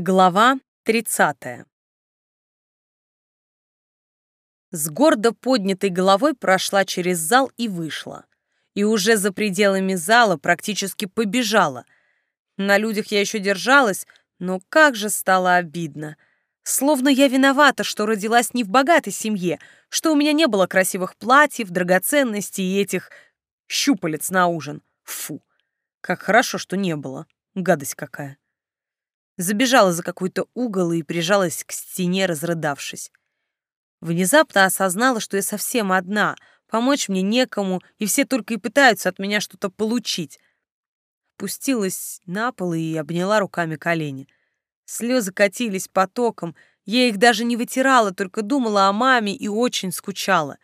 Глава 30. С гордо поднятой головой прошла через зал и вышла. И уже за пределами зала практически побежала. На людях я еще держалась, но как же стало обидно. Словно я виновата, что родилась не в богатой семье, что у меня не было красивых платьев, драгоценностей и этих щупалец на ужин. Фу, как хорошо, что не было. Гадость какая забежала за какой-то угол и прижалась к стене, разрыдавшись. Внезапно осознала, что я совсем одна, помочь мне некому, и все только и пытаются от меня что-то получить. Пустилась на пол и обняла руками колени. Слезы катились потоком, я их даже не вытирала, только думала о маме и очень скучала.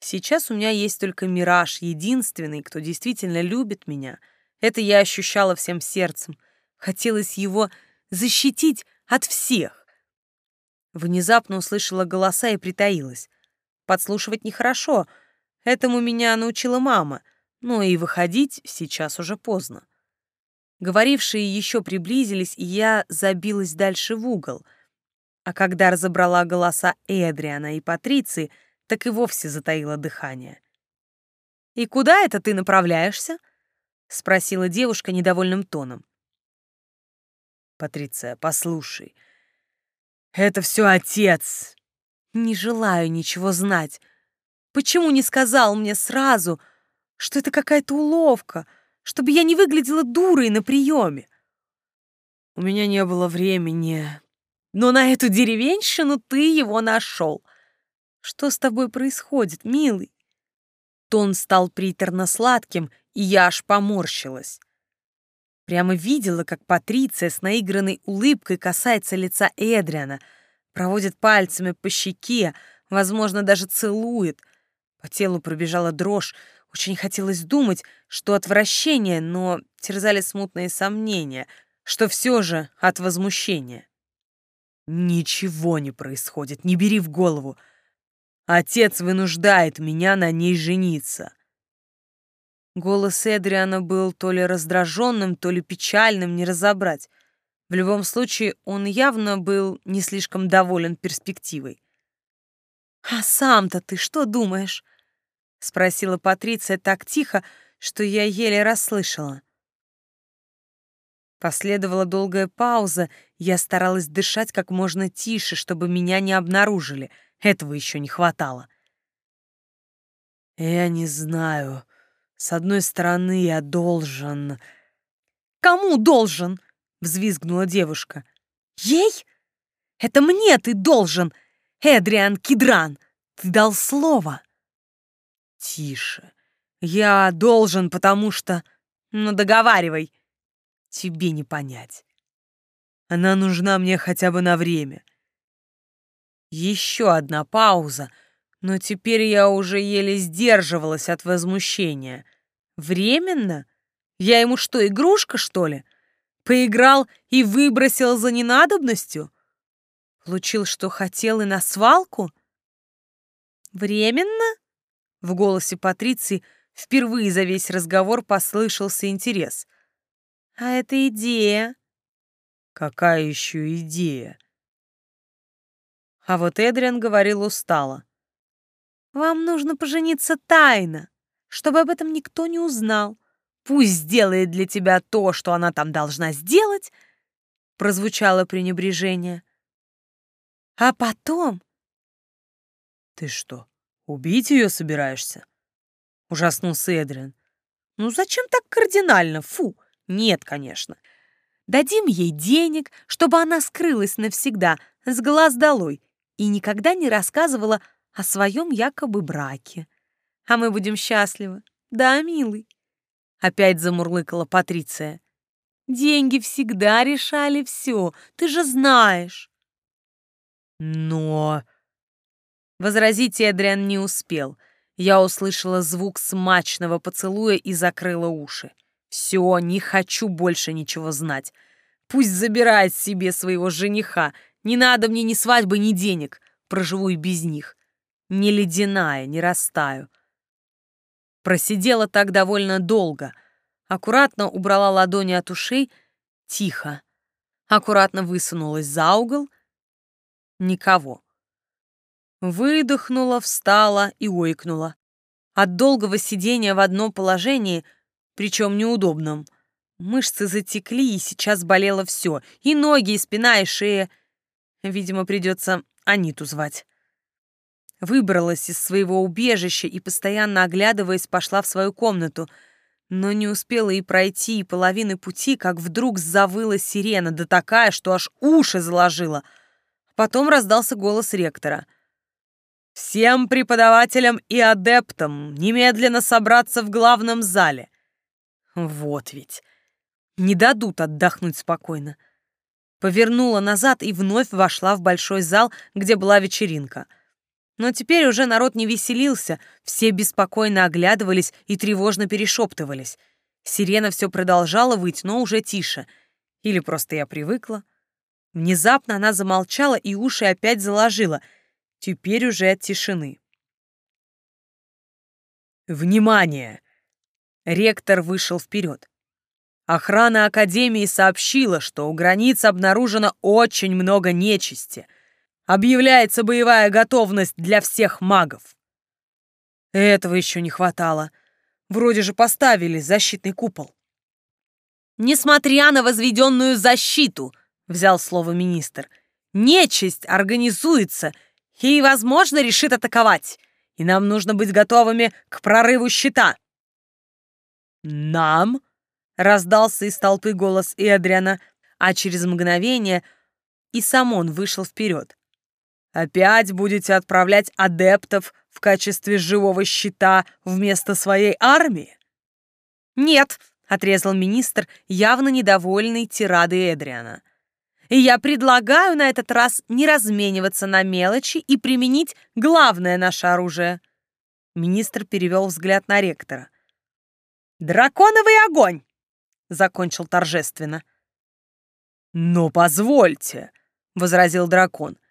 Сейчас у меня есть только Мираж, единственный, кто действительно любит меня. Это я ощущала всем сердцем — Хотелось его защитить от всех. Внезапно услышала голоса и притаилась. Подслушивать нехорошо. Этому меня научила мама. Но и выходить сейчас уже поздно. Говорившие еще приблизились, и я забилась дальше в угол. А когда разобрала голоса Эдриана и Патриции, так и вовсе затаила дыхание. «И куда это ты направляешься?» — спросила девушка недовольным тоном. Патриция, послушай. Это все отец. Не желаю ничего знать. Почему не сказал мне сразу, что это какая-то уловка, чтобы я не выглядела дурой на приеме? У меня не было времени. Но на эту деревенщину ты его нашел. Что с тобой происходит, милый? Тон стал приторно-сладким, и я аж поморщилась. Прямо видела, как Патриция с наигранной улыбкой касается лица Эдриана, проводит пальцами по щеке, возможно, даже целует. По телу пробежала дрожь, очень хотелось думать, что отвращение, но терзали смутные сомнения, что все же от возмущения. Ничего не происходит, не бери в голову. Отец вынуждает меня на ней жениться. Голос Эдриана был то ли раздраженным, то ли печальным, не разобрать. В любом случае, он явно был не слишком доволен перспективой. «А сам-то ты что думаешь?» — спросила Патриция так тихо, что я еле расслышала. Последовала долгая пауза, я старалась дышать как можно тише, чтобы меня не обнаружили. Этого еще не хватало. «Я не знаю», с одной стороны, я должен... Кому должен? Взвизгнула девушка. Ей? Это мне ты должен, Эдриан Кидран. Ты дал слово. Тише. Я должен, потому что... Ну, договаривай. Тебе не понять. Она нужна мне хотя бы на время. Еще одна пауза — но теперь я уже еле сдерживалась от возмущения. Временно? Я ему что, игрушка, что ли? Поиграл и выбросил за ненадобностью? Получил, что хотел, и на свалку? Временно? В голосе Патриции впервые за весь разговор послышался интерес. А это идея. Какая еще идея? А вот Эдриан говорил устало. Вам нужно пожениться тайно, чтобы об этом никто не узнал. Пусть сделает для тебя то, что она там должна сделать, прозвучало пренебрежение. А потом... Ты что, убить ее собираешься? Ужаснулся Эдриан. Ну зачем так кардинально? Фу, нет, конечно. Дадим ей денег, чтобы она скрылась навсегда, с глаз долой, и никогда не рассказывала о своем якобы браке. А мы будем счастливы. Да, милый?» Опять замурлыкала Патриция. «Деньги всегда решали все, ты же знаешь». «Но...» Возразить Эдриан не успел. Я услышала звук смачного поцелуя и закрыла уши. «Все, не хочу больше ничего знать. Пусть забирает себе своего жениха. Не надо мне ни свадьбы, ни денег. Проживу и без них не ледяная, не растаю. Просидела так довольно долго. Аккуратно убрала ладони от ушей. Тихо. аккуратно высунулась за угол. Никого. Выдохнула, встала и ойкнула. От долгого сидения в одном положении, причем неудобном, мышцы затекли, и сейчас болело все, и ноги, и спина, и шея. Видимо, придется Аниту звать. Выбралась из своего убежища и, постоянно оглядываясь, пошла в свою комнату, но не успела и пройти и половины пути, как вдруг завыла сирена, да такая, что аж уши заложила. Потом раздался голос ректора — Всем преподавателям и адептам немедленно собраться в главном зале. Вот ведь. Не дадут отдохнуть спокойно. Повернула назад и вновь вошла в большой зал, где была вечеринка. Но теперь уже народ не веселился, все беспокойно оглядывались и тревожно перешептывались. Сирена все продолжала выть, но уже тише. Или просто я привыкла. Внезапно она замолчала и уши опять заложила — теперь уже от тишины. «Внимание!» Ректор вышел вперед. Охрана Академии сообщила, что у границ обнаружено очень много нечисти. Объявляется боевая готовность для всех магов. Этого еще не хватало. Вроде же поставили защитный купол. «Несмотря на возведенную защиту», — взял слово министр, — «нечисть организуется и, возможно, решит атаковать, и нам нужно быть готовыми к прорыву щита». «Нам?» — раздался из толпы голос Эдриана, а через мгновение и сам он вышел вперед. «Опять будете отправлять адептов в качестве живого щита вместо своей армии?» «Нет», — отрезал министр, явно недовольный тирадой Эдриана. И я предлагаю на этот раз не размениваться на мелочи и применить главное наше оружие. Министр перевел взгляд на ректора. «Драконовый огонь!» — закончил торжественно. «Но позвольте», — возразил дракон, —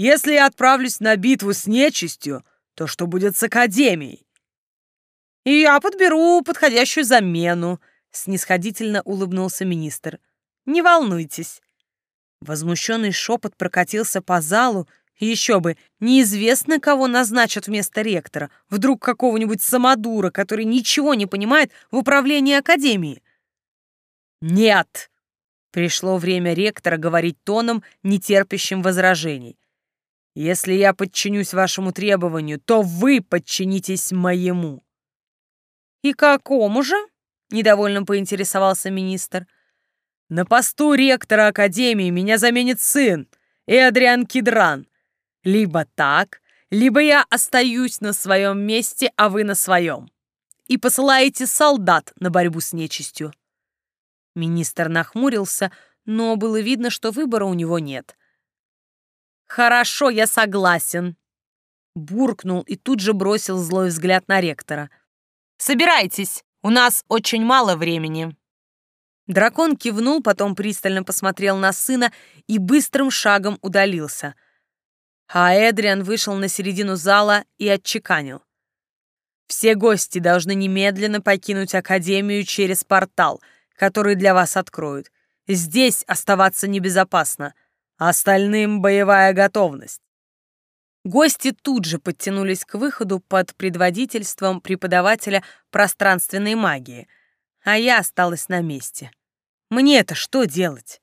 «если я отправлюсь на битву с нечистью, то что будет с Академией?» «И я подберу подходящую замену», — снисходительно улыбнулся министр. «Не волнуйтесь, Возмущенный шепот прокатился по залу, еще бы, неизвестно, кого назначат вместо ректора, вдруг какого-нибудь самодура, который ничего не понимает в управлении академией. «Нет!» — пришло время ректора говорить тоном, нетерпящим возражений. «Если я подчинюсь вашему требованию, то вы подчинитесь моему». «И какому же?» — недовольно поинтересовался министр. На посту ректора Академии меня заменит сын, Эдриан Кидран. Либо так, либо я остаюсь на своем месте, а вы на своем. И посылаете солдат на борьбу с нечистью. Министр нахмурился, но было видно, что выбора у него нет. «Хорошо, я согласен», — буркнул и тут же бросил злой взгляд на ректора. «Собирайтесь, у нас очень мало времени». Дракон кивнул, потом пристально посмотрел на сына и быстрым шагом удалился. А Эдриан вышел на середину зала и отчеканил. «Все гости должны немедленно покинуть Академию через портал, который для вас откроют. Здесь оставаться небезопасно. Остальным боевая готовность». Гости тут же подтянулись к выходу под предводительством преподавателя пространственной магии, а я осталась на месте. Мне-то что делать?